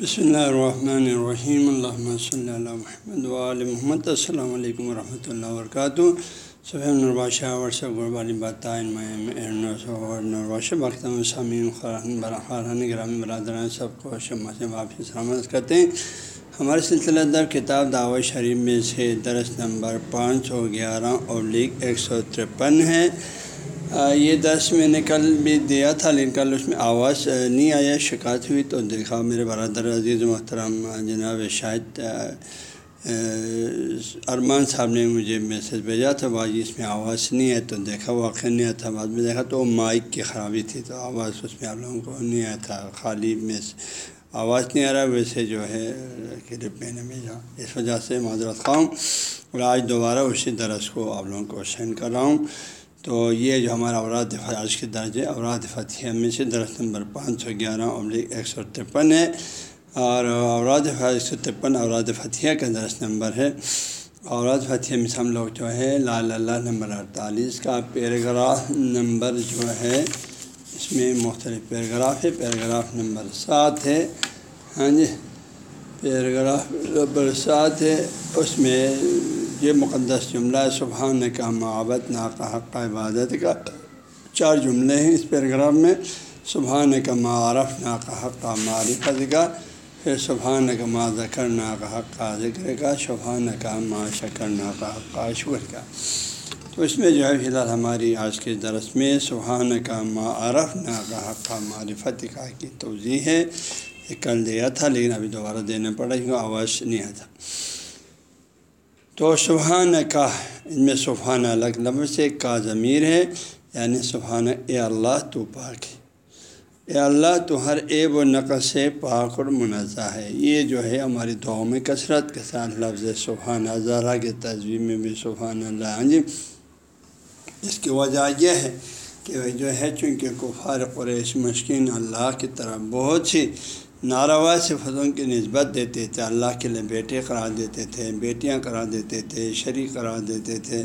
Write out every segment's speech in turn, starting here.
بسم اللہ الرحمن الرحیم الحمۃ صلی اللہ محمد علیہ محمد السلام علیکم ورحمۃ اللہ وبرکاتہ صبح نرباشہ ورثہ غربالی باتائن نرباشہ برتم سامعین خارن گرامی برادران سب کو شمع سے واپس سلامت کرتے ہیں ہمارے سلسلہ در کتاب دعوت شریف میں سے درس نمبر پانچ سو گیارہ اور لیگ ایک سو ترپن ہے یہ درس میں نے کل بھی دیا تھا، لیکن کل اس میں آواز نہیں آیا، شکایت ہوئی۔ تو دیکھا، میرے برادر عزیز محترم جناب شاید ارمان صاحب نے مجھے میسج بھیجا تھا بھائی اس میں آواز نہیں ہے تو دیکھا واقع نہیں آیا تھا۔ بعد میں دیکھا تو مائک کی خرابی تھی، تو آواز اس میں آپ لوگوں کو نہیں آیا تھا۔ خالی میں آواز نہیں آ رہا، ویسے جو ہے کلپ میں نے بھیجا اس وجہ سے معذرت خواہوں۔ اور آج دوبارہ اسی درس کو آپ لوگوں کو سینڈ کر رہا ہوں۔ تو یہ جو ہمارا اوراد آج کے درجے اوراد فتح میں سے درخت نمبر پانچ سو گیارہ ابلیغ ایک سو ترپن ہے اور اوراد ایک سو ترپن اوراد فتح کا درس نمبر ہے۔ اوراد فتح میں سے ہم لوگ جو ہے لال اللہ نمبر اڑتالیس کا پیراگراف نمبر جو ہے، اس میں مختلف پیراگراف ہے۔ پیراگراف نمبر سات ہے۔ ہاں جی پیراگراف نمبر سات ہے۔ اس میں یہ مقدس جملہ سبحان کا محبت ناقا حق، عبادت کا۔ چار جملے ہیں اس پیراگراف میں، سبحان کا معرف ناقا حق معرفت کا۔ پھر سبحان کا ما ذکر ناقا حق کا ذکر کا۔ سبحان کا ما شکر ناقا حق کا شکر کا۔ تو اس میں جو ہے، فی الحال ہماری آج کے درس میں سبحان کا معرف ناقا حق کا معرفت کا کی توضیع ہے۔ یہ کل دیا تھا، لیکن ابھی دوبارہ دینا پڑا، کیونکہ آواز نہیں آتا تو سبحان کا، ان میں سبحان الگ لفظ سے کا ضمیر ہے یعنی سبحان اے اللہ تو پاک اے اللہ تو ہر عیب و نقص سے پاک اور منزہ ہے۔ یہ جو ہے ہماری دعاؤں میں کثرت کے ساتھ لفظ سبحان ذرا کے تصویر میں بھی سبحان اللہ۔ ہاں جی اس کی وجہ یہ ہے کہ جو ہے چونکہ کفار قریش مشکین اللہ کی طرف بہت سی ناروا صفتوں کی نسبت دیتے تھے، اللہ کے لیے بیٹے قرار دیتے تھے، بیٹیاں قرار دیتے تھے، شریک قرار دیتے تھے۔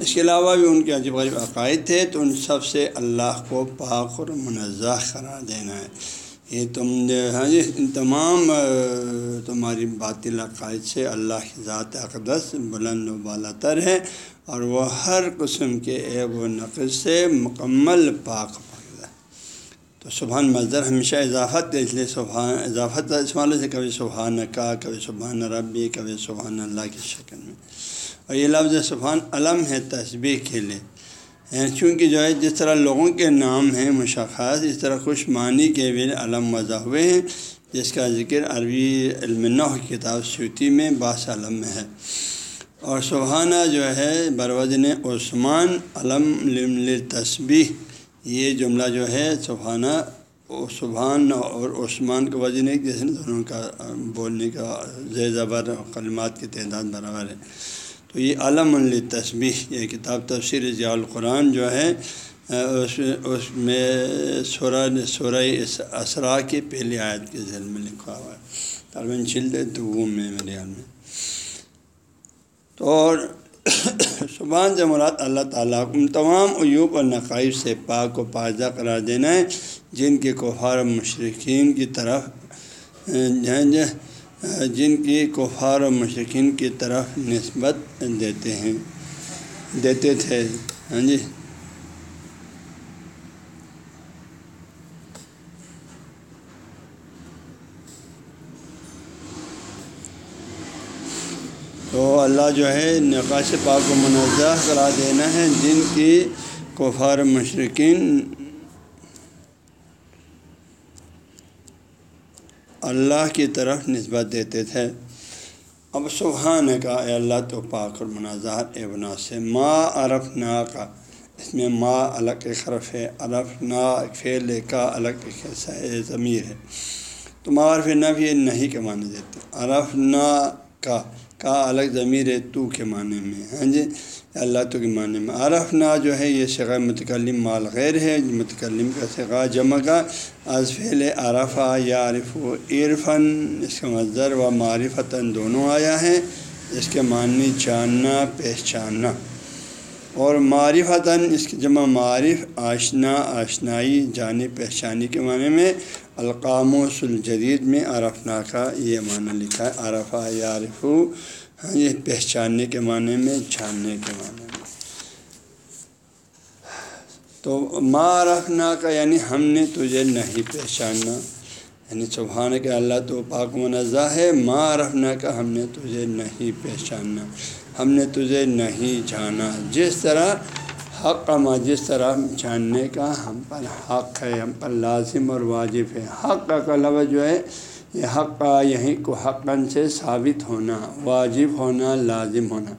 اس کے علاوہ بھی ان کے عجیب غریب عقائد تھے، تو ان سب سے اللہ کو پاک اور منزہ قرار دینا ہے۔ یہ تم ہاں جی ان تمام تمہاری باطل عقائد سے اللہ کی ذات اقدس بلند و بالا تر ہے، اور وہ ہر قسم کے عیب و نقص سے مکمل پاک تو سبحان مظر ہمیشہ اضافت ہے اس لیے سبحان اضافت استعمال سے کبھی سبحان کا، کبھی سبحان ربی، کبھی سبحان اللہ کی شکل میں۔ اور یہ لفظ سبحان علم ہے، تسبیح کے لیے۔ یعنی چونکہ جو ہے، جس طرح لوگوں کے نام ہیں مشخص اس طرح خوش معنی کے بھی علم وضع ہوئے ہیں، جس کا ذکر عربی علم کتاب سوتی میں باس علم میں ہے۔ اور سبحانہ جو ہے، بروزن عثمان، علم تصبیح یہ جملہ جو ہے سبحانہ، سبحان اور عثمان کا وزن ایک جیسے دونوں کا بولنے کا زیر زبر کلمات کی تعداد برابر ہے۔ تو یہ علم التصبیح یہ کتاب تفسیر ضیاء القرآن جو ہے، اس اس میں سورہ سورہ اسرا کی پہلی آیت کے ذیل میں لکھا ہوا ہے۔ تقریباً چلد تو وہ میں میرے حال میں۔ تو اور سبحان جمرات اللہ تعالیٰ ان تمام ایوب اور نقائب سے پاک و پاجہ قرار دینا ہے، جن کے کفار مشرقین کی طرف، جن کی کفار و مشرقین کی طرف نسبت دیتے ہیں، دیتے تھے۔ ہاں جی تو اللہ جو ہے نقاش پاک و منظہ کرا دینا ہے جن کی کفار مشرقین اللہ کی طرف نسبت دیتے تھے۔ اب سبحان کا اے اللہ تو پاک اور مناظر اے بنا سے۔ ما عرف نا کا اس میں ما الگ خرف ہے۔ عرف نا فیل کا الگ ضمیر ہے۔ تو معرف نہ بھی نہیں کے معنی دیتے۔ عرف نا کا کا الگ ضمیر ہے تو کے معنی میں ہاں جی؟ اللہ تو کے معنی میں۔ عرف نا جو ہے، یہ شغ متکلم مال غیر ہے، متکلم کا شغا جمع کا۔ ازفیل عرفہ یا عارف و عرفن اس کا مظر و معرفتاً دونوں آیا ہے اس کے معنی جاننا، پہچاننا۔ اور معرفتاً اس کی جمع معرف، آشنا، آشنائی جانی پہچانی کے معنی میں۔ القاموس الجدید میں عرفنا کا یہ معنی لکھا ہے، عرفہ یارفو ہاں یہ پہچاننے کے معنی میں چھاننے کے معنی میں۔ تو ما رکھنا کا یعنی ہم نے تجھے نہیں پہچاننا۔ یعنی سبحان کے اللہ تو پاک منزہ ہے، ما رکھنا کا ہم نے تجھے نہیں پہچاننا۔ ہم نے تجھے نہیں جانا۔ جس طرح حق کا جس طرح جاننے کا ہم پر حق ہے، ہم پر لازم اور واجب ہے۔ حق کا لفظ جو ہے، یہ حق کا یہیں کو حقن سے ثابت ہونا، واجب ہونا، لازم ہونا۔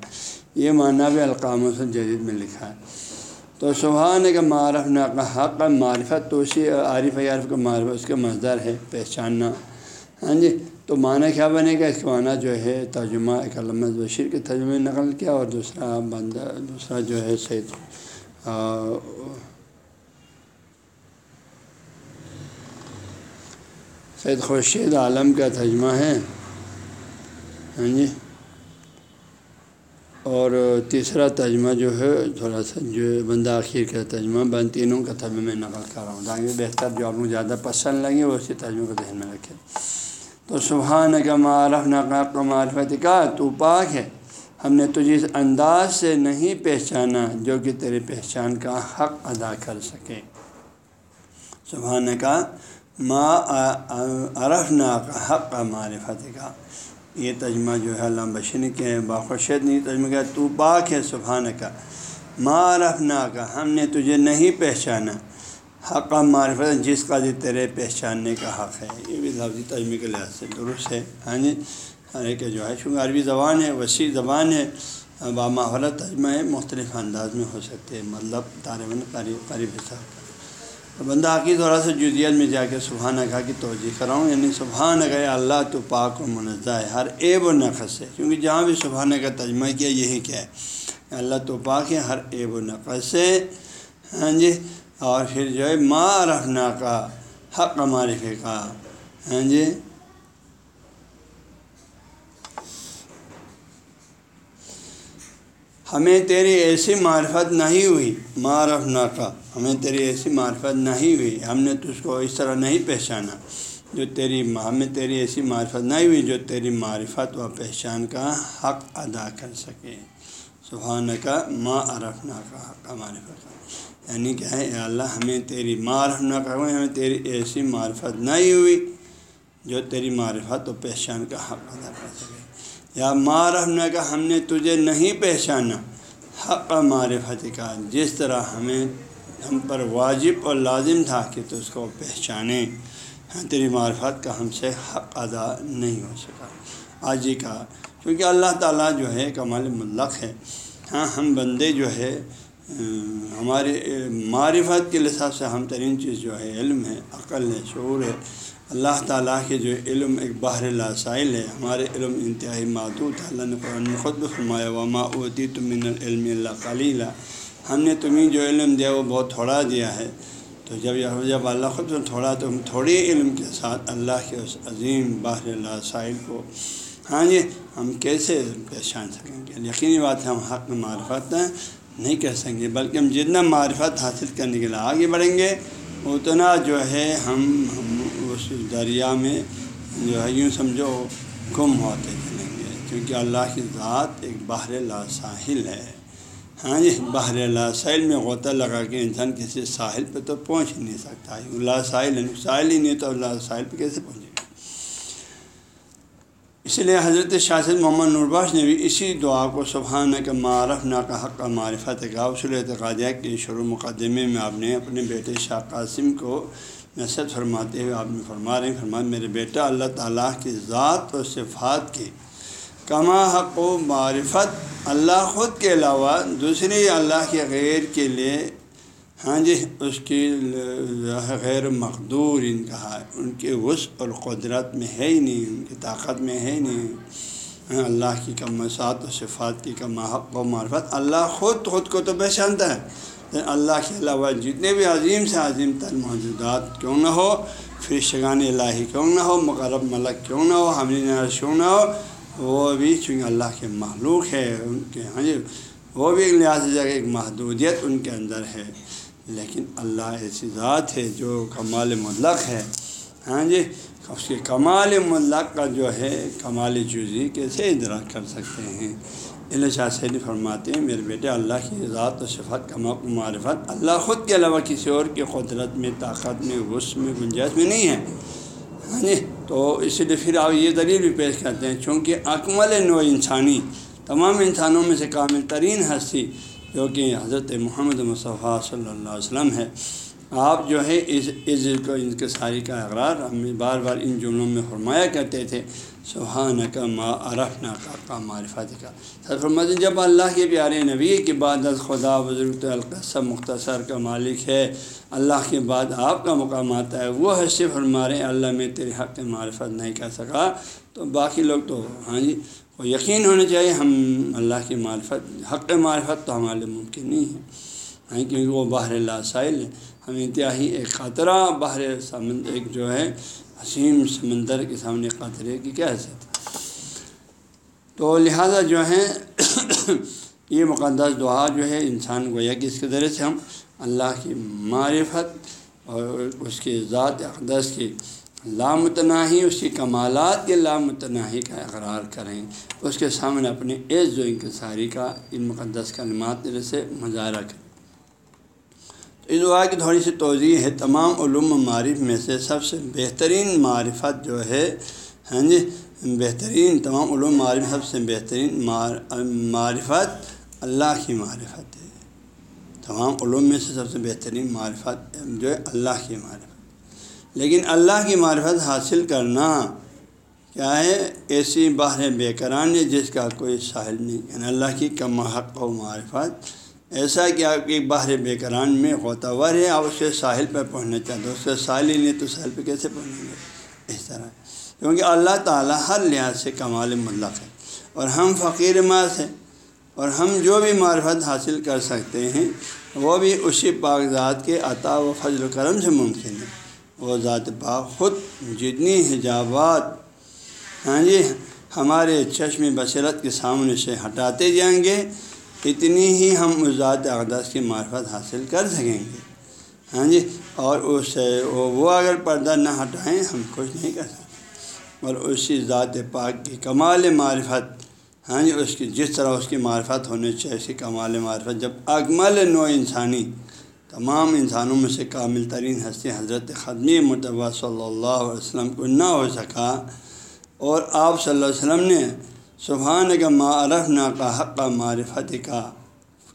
یہ معنی بھی القام سے جدید میں لکھا ہے۔ تو سبحان کا معرف، نہ کا حق کا معرفت، تو اسی عارف عارف کا معرفت اس کا مزدر ہے پہچاننا۔ ہاں جی تو معنی کیا بنے گا؟ اس کا معنی جو ہے، ترجمہ ایک علامت بشیر کے ترجمے نقل کیا اور دوسرا بندہ، دوسرا جو ہے، سید۔ سید خورشید عالم کا ترجمہ ہے۔ ہاں جی۔ اور تیسرا ترجمہ جو ہے، تھوڑا سا جو بندہ آخر کا ترجمہ، بند تینوں کا ترجمہ میں نقل کر رہا ہوں تاکہ بہتر جو آپ کو زیادہ پسند لگے، وہ اسی ترجمے کو ذہن میں رکھے تو سبحان کا معرف نقاب کا معرفت کا، تو پاک ہے۔ ہم نے تجھے اس انداز سے نہیں پہچانا جو کہ تیرے پہچان کا حق ادا کر سکے۔ سبحان کا ما عرف نا کا حق معرفت کا۔ یہ ترجمہ جو ہے علامہ بشین کے باخوشید نے ترجمہ کیا تو پاک ہے، سبحان کا۔ ما عرف نا کا ہم نے تجھے نہیں پہچانا۔ حق معرفت جس کا جی تیرے پہچاننے کا حق ہے۔ یہ بھی لفظی ترجمے کے لحاظ سے درست ہے۔ ہاں جی؟ ہر ایک جو ہے، چونکہ عربی زبان ہے، وسیع زبان ہے باماحولہ ترجمہ ہے مختلف انداز میں ہو سکتے ہیں مطلب طالباً قریب قریب حساب تو بندہ عقید تھوڑا سا جدیت میں جا کے سبحانہ کا کی توجہ کراؤں یعنی سبحانہ کا اللہ تو پاک و منزہ ہے، ہر عیب و نقص ہے۔ کیونکہ جہاں بھی سبحانہ کا ترجمہ کیا، یہی کیا ہے۔ اللہ تو پاک ہے، ہر عیب و نقص سے ہاں جی؟ اور پھر جو ہے ماں رکھنا کا حق معرفے کا ہاں جی؟ ہمیں تیری ایسی معرفت نہیں ہوئی۔ معرف نہ کا ہمیں تیری ایسی معرفت نہیں ہوئی۔ ہم نے تجھ کو اس طرح نہیں پہچانا جو تیری ہمیں تیری ایسی معرفت نہیں ہوئی جو تیری معرفت و پہچان کا حق ادا کر سکے۔ سبحان کا ماں عرف کا حق معرفت۔ کا یعنی کیا ہے اے اللہ، ہمیں تیری معرف نہ کرو ہمیں تیری ایسی معرفت نہیں ہوئی جو تیری معرفت و پہچان کا حق ادا کر سکے۔ یا معرفنا کا ہم نے تجھے نہیں پہچانا۔ حق معرفت کا، جس طرح ہمیں، ہم پر واجب اور لازم تھا کہ تو اس کو پہچانے۔ ہاں تیری معرفت کا ہم سے حق ادا نہیں ہو سکا۔ آج ہی کا کیونکہ اللہ تعالیٰ جو ہے، کمال ملق ہے۔ ہاں ہم بندے جو ہے ہمارے معرفت کے لحاظ سے ہم ترین چیز جو ہے، علم ہے، عقل ہے، شعور ہے۔ اللہ تعالیٰ کے جو علم ایک باہر لاسائل ہے۔ ہمارے علم انتہائی معدود ہے۔ اللہ نے قرآن خود فرمایا، وما اوتی تمن العلم اللہ کلیلہ ہم نے تمہیں جو علم دیا، وہ بہت تھوڑا دیا ہے۔ تو جب یہ، جب اللہ خود تھوڑا، تو ہم تھوڑی علم کے ساتھ اللہ کے اس عظیم باہر لاسائل کو ہاں جی ہم کیسے پہچان سکیں گے؟ یقینی بات ہے، ہم حق میں معرفت نہیں کر سکیں گے، بلکہ ہم جتنا معرفت حاصل کرنے کے لیے آگے بڑھیں گے، اتنا جو ہے ہم ہم اس دریا میں جو ہے یوں سمجھو گم ہوتے چلیں گے، کیونکہ اللہ کی ذات ایک باہر لا ساحل ہے۔ ہاں جی باہر لا ساحل میں غوطہ لگا کے انسان کسی ساحل پہ تو پہنچ ہی نہیں سکتا۔ لا ساحل ساحل ہی نہیں تو اللہ ساحل پہ کیسے پہنچے؟ اس لیے حضرت شاست محمد نورباش نے بھی اسی دعا کو سبحانہ کا معرف نا کا حق کا معرفت کا اصول اعتقادیہ کے شروع مقدمے میں آپ نے اپنے بیٹے شاہ قاسم کو نصرت فرماتے ہوئے آپ نے فرما رہے ہیں فرما میرے بیٹا، اللہ تعالیٰ کی ذات و صفات کی کما حق و معرفت اللہ خود کے علاوہ دوسری اللہ کے غیر کے لیے ہاں جی اس کی غیر مقدور ان کہا ہے۔ ان کے وسع اور قدرت میں ہے ہی نہیں، ان کی طاقت میں ہے ہی نہیں۔ ہاں، اللہ کی کم مساط و صفات کی کم حق و معرفت۔ اللہ خود خود کو تو پہچانتا ہے۔ اللہ کے علاوہ جتنے بھی عظیم سے عظیم تر موجودات کیوں نہ ہو فرشگان الہی کیوں نہ ہو، مقرب ملک کیوں نہ ہو، حمل کیوں نہ ہو، وہ بھی چونکہ اللہ کے معلوق ہے، ان کے ہاں جی وہ بھی ایک لحاظ سے ایک محدودیت ان کے اندر ہے۔ لیکن اللہ ایسی ذات ہے جو کمال مطلق ہے۔ ہاں جی؟ اس کے کمال ملق کا جو ہے، کمال جزی کیسے ادراک کر سکتے ہیں؟ اللہ شاہ سید فرماتے ہیں، میرے بیٹے، اللہ کی ذات و صفت کا معرفت، اللہ خود کے علاوہ کسی اور کی قدرت میں، طاقت میں غص میں، گنجائش میں نہیں ہے۔ ہاں جی؟ تو اس لیے پھر آپ یہ دلیل بھی پیش کرتے ہیں، چونکہ اکمل نو انسانی، تمام انسانوں میں سے کامل ترین ہستی جو کہ حضرت محمد مصطفیٰ صلی اللہ علیہ وسلم ہے، آپ جو ہے اس اس کو، ان کے ساری کا اقرار ہم بار بار ان جملوں میں فرمایا کرتے تھے۔ سبحان کا ما عرف کا کا معرفت کا سر جب اللہ کے پیارے نبی کی بعد خدا بزرگ القصب مختصر کا مالک ہے اللہ کے بعد آپ کا مقام آتا ہے، وہ حصے فرمارے اللہ میں تیرے حق معرفت نہیں کر سکا۔ تو باقی لوگ تو ہاں جی وہ یقین ہونا چاہیے، ہم اللہ کی معرفت، حق معرفت تو ہمارے ممکن نہیں ہے۔ ہاں جی، کیونکہ وہ باہر اللہ سائل ہے ہم انتہائی ایک خطرہ باہر سمندر ایک جو ہے حسین سمندر کے سامنے قطرے کی کیا حیثیت تو لہٰذا جو ہے، یہ مقدس دعا جو ہے، انسان کو یک اس کے ذریعے سے ہم اللہ کی معرفت اور اس کی ذات اقدس کی لامتناہی، اس کی کمالات کے لامتناہی کا اقرار کریں۔ اس کے سامنے اپنے عز و انکساری کا ان مقدس کلمات سے مظاہرہ کریں۔ اس دعا کی تھوڑی سی توضیع ہے۔ تمام علوم و معرف میں سے سب سے بہترین معرفت جو ہے ہاں جی بہترین، تمام علوم معرف سب سے بہترین معرفت اللہ کی معرفت ہے۔ تمام علوم میں سے سب سے بہترین معرفت جو ہے اللہ کی معرفت۔ لیکن اللہ کی معرفت حاصل کرنا کیا ہے؟ ایسی باہر بے قران ہے جس کا کوئی ساحل نہیں۔ یعنی اللہ کی کم حق و معرفت۔ ایسا کہ آپ کی باہر بے قرآن میں غوطور ہے، آپ اس کے ساحل پہ پہنچنا چاہتے اس سے ساحل ہی نہیں تو ساحل پہ کیسے پہنچیں گے؟ اس طرح۔ کیونکہ اللہ تعالیٰ ہر لحاظ سے کمال مطلق ہے۔ اور ہم فقیر ماس ہیں۔ اور ہم جو بھی معرفت حاصل کر سکتے ہیں وہ بھی اسی پاک ذات کے عطا و فضل و کرم سے ممکن ہے۔ وہ ذات پاک خود جتنی حجابات ہاں جی ہمارے چشم بصیرت کے سامنے سے ہٹاتے جائیں گے، اتنی ہی ہم اس ذات اقدس کی معرفت حاصل کر سکیں گے۔ ہاں جی اور اس وہ اگر پردہ نہ ہٹائیں، ہم کچھ نہیں کر سکتے۔ اور اسی ذات پاک کی کمال معرفت ہاں جی اس کی جس طرح اس کی معرفت ہونی چاہیے اس کی کمال معرفت، جب اکمل نو انسانی، تمام انسانوں میں سے کامل ترین ہستی حضرت خدمی متبہ صلی اللہ علیہ وسلم کو نہ ہو سکا اور آپ صلی اللہ علیہ وسلم نے سبحان کا معرف نا کا حق کا معرفت کا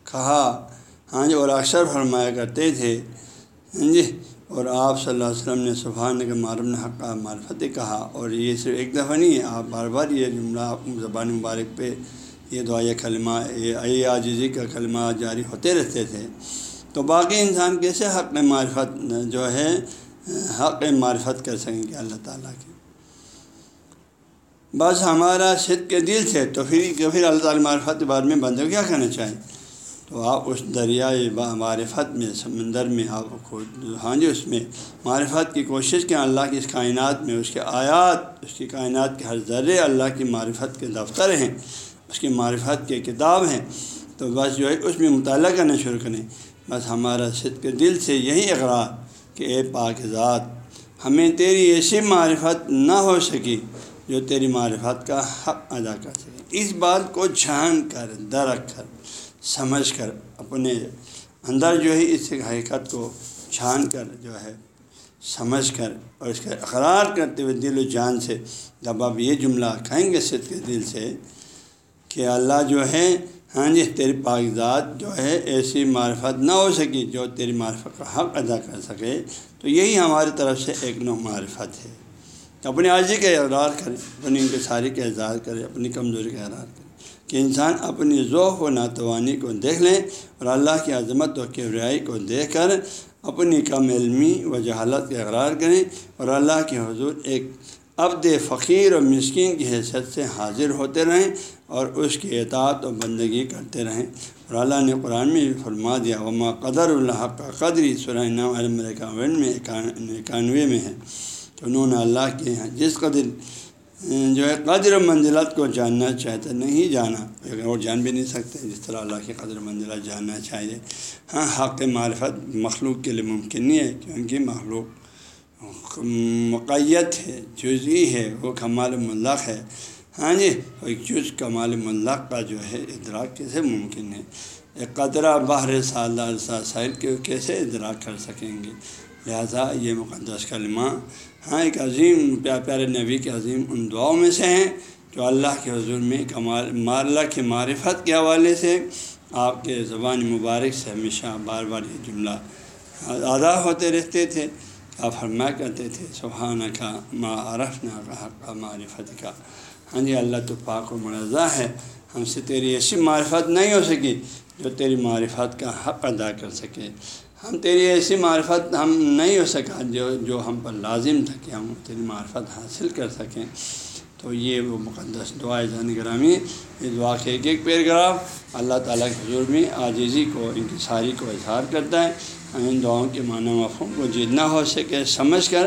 کہا ہاں جی اور اکثر فرمایا کرتے تھے ہاں جی اور آپ صلی اللہ علیہ وسلم نے سبحان کا معرف حق کا معرفت کہا اور یہ صرف ایک دفعہ نہیں ہے آپ بار بار یہ جملہ زبان مبارک پہ یہ دعا کلمہ، یہ عاجزی کا کلمہ جاری ہوتے رہتے تھے۔ تو باقی انسان کیسے حق معرفت جو ہے، حق معرفت کر سکیں گے اللہ تعالیٰ کی؟ بس ہمارا صد کے دل سے تو پھر پھر اللہ تعالیٰ معرفت کے بارے میں بندے کیا کرنا چاہیں تو آپ اس دریائے معرفت میں، سمندر میں، آپ کو ہاں جی اس میں معرفت کی کوشش کریں۔ اللہ کی اس کائنات میں، اس کے آیات، اس کی کائنات کے ہر ذرے اللہ کی معرفت کے دفتر ہیں، اس کی معرفت کے کتاب ہیں۔ تو بس جو ہے، اس میں مطالعہ کرنا شروع کریں۔ بس ہمارا صد کے دل سے یہی اقرار کہ اے پاک ذات، ہمیں تیری ایسی معرفت نہ ہو سکی جو تیری معرفت کا حق ادا کر سکے۔ اس بات کو جھان کر درخ کر۔ سمجھ کر اپنے اندر جو ہے اس حقیقت کو چھان کر جو ہے سمجھ کر اور اس کا اقرار کرتے ہوئے دل و جان سے جب آپ یہ جملہ کہیں گے صد کے دل سے کہ اللہ جو ہے ہاں جی تیری کاغذات جو ہے ایسی معرفت نہ ہو سکی جو تیری معرفت کا حق ادا کر سکے۔ تو یہی ہماری طرف سے ایک نو معرفت ہے۔ اپنی عرضی کا اقرار کریں، اپنی انکساری کا اظہار کریں، اپنی کمزوری کا اقرار کریں۔ کہ انسان اپنی ذوق و ناتوانی کو دیکھ لیں اور اللہ کی عظمت و کیبریائی کو دیکھ کر اپنی کم علمی و جہالت کا اقرار کریں اور اللہ کے حضور ایک عبد فقیر و مسکین کی حیثیت سے حاضر ہوتے رہیں اور اس کی اطاعت و بندگی کرتے رہیں۔ اور اللہ نے قرآن میں بھی فرما دیا، وما قدر اللہ کا قدری سرائن میں اکانوے میں ہے تو انہوں نے اللہ کے جس قدر جو ہے قدر منزلت کو جاننا چاہتے نہیں جانا۔ اور جان بھی نہیں سکتے جس طرح اللہ کی قدر منزلت جاننا چاہیے۔ ہاں حق معرفت مخلوق کے لیے ممکن نہیں ہے، کیونکہ مخلوق مقیت ہے، جزئی ہے، وہ کمال ملق ہے۔ ہاں جی ایک جز کمال ملق کا جو ہے ادراک کیسے ممکن ہے؟ ایک قطرہ باہر سالار ساحل کے کیسے ادراک کر سکیں گے؟ لہذا یہ مقدس کلمہ ہاں ایک عظیم پیارے نبی کے عظیم ان دعاؤں میں سے ہیں جو اللہ کے حضور میں کمال، اللہ کے معرفت کے حوالے سے آپ کے زبان مبارک سے ہمیشہ بار بار یہ جملہ ادا ہوتے رہتے تھے، آپ فرما کرتے تھے سبحانہ کا ما نہ کا کا معرفت کا ہاں جی اللہ تو پاک و منزہ ہے، ہم سے تیری ایسی معرفت نہیں ہو سکی جو تیری معرفت کا حق ادا کر سکے۔ ہم تیری ایسی معرفت ہم نہیں ہو سکا جو جو ہم پر لازم تھا کہ ہم تیری معرفت حاصل کر سکیں۔ تو یہ وہ مقدس دعا جان گرامی، یہ دعا کے ایک ایک پیراگراف اللہ تعالیٰ کے حضور میں عاجزی کو ان کی ساری کو اظہار کرتا ہے۔ ان دعاؤں کے معنی مفہوم کو جتنا ہو سکے، سمجھ کر،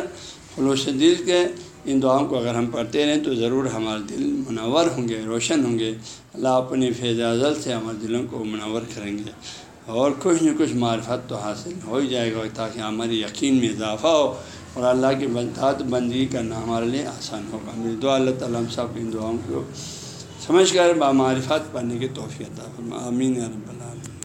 خلوص دل کے ان دعاؤں کو اگر ہم پڑھتے رہیں تو ضرور ہمارے دل منور ہوں گے، روشن ہوں گے۔ اللہ اپنی فیض ازل سے ہمارے دلوں کو منور کریں گے۔ اور کچھ نہ کچھ معرفت تو حاصل ہو ہی جائے گا تاکہ ہمارے یقین میں اضافہ ہو اور اللہ کی بلطات بندی کرنا ہمارے لیے آسان ہوگا۔ میری دعا اللہ تعالیٰ ہم سب ان دعاؤں کو سمجھ کر با معرفت پڑھنے کی توفیع تھا امین رب اللہ